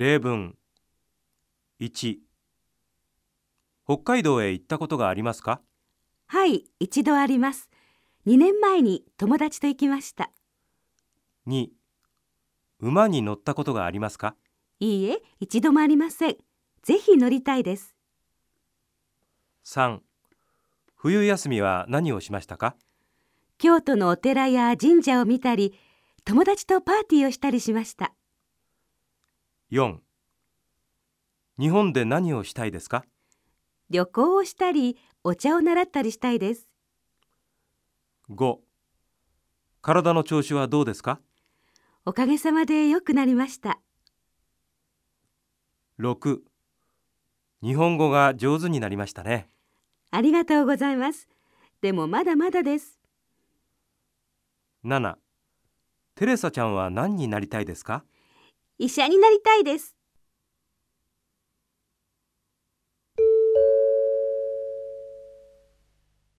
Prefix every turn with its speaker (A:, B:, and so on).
A: 例文1北海道へ行ったことがありますか？
B: はい、一度あります。2年前に友達と行きました。
A: 2馬に乗ったことがありますか？
B: いいえ、一度もありません。ぜひ乗りたいです。
A: 3冬休みは何をしましたか？
B: 京都のお寺や神社を見たり、友達とパーティーをしたりしました。
A: 4日本で何をしたいですか？
B: 旅行をしたり、お茶を習ったりしたいです。
A: 5体の調子はどうですか？
B: おかげさまで良くなりました。
A: 6日本語が上手になりましたね
B: ありがとうございます。でもまだまだです。
A: 7テレサちゃんは何になりたいですか？
B: 医者になりたいです。